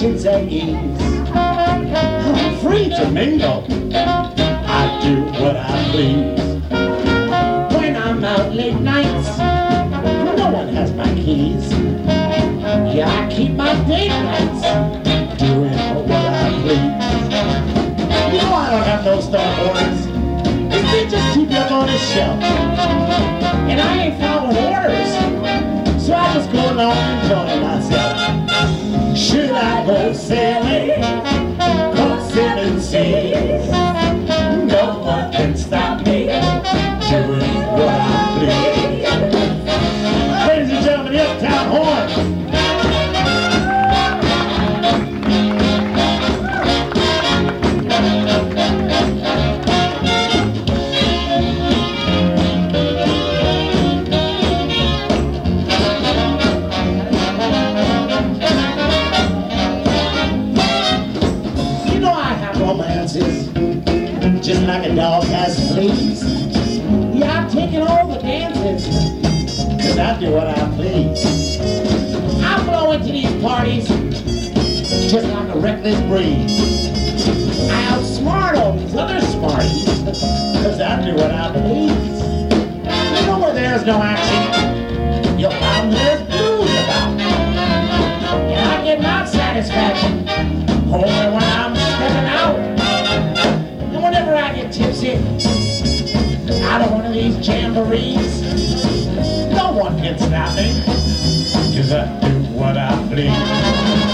at ease. I'm free to mingle. I do what I please. When I'm out late nights, no one has my keys. Yeah, I keep my date nights, doing what I please. You know I don't have no star orders. They just keep up on the I just like a dog has fleas. Yeah, I'm taking all the dances, cause I do what I please. I blow into these parties, just like a reckless breeze. I outsmart all these other smarties, cause I do what I please. You know where there's no action, tipsy, out of one of these jamborees, no one can stop me, cause I do what I please.